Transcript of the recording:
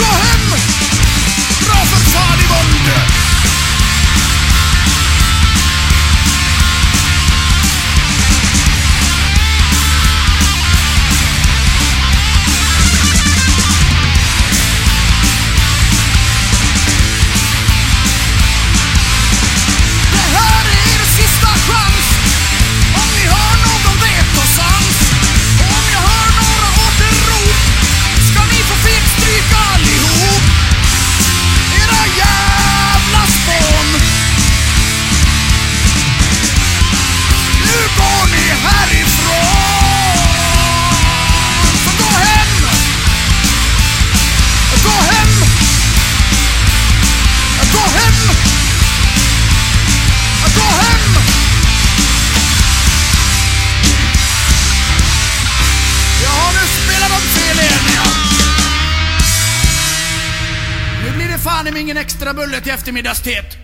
Abraham. Fan i mig ingen extra bulle till eftermiddagsteet.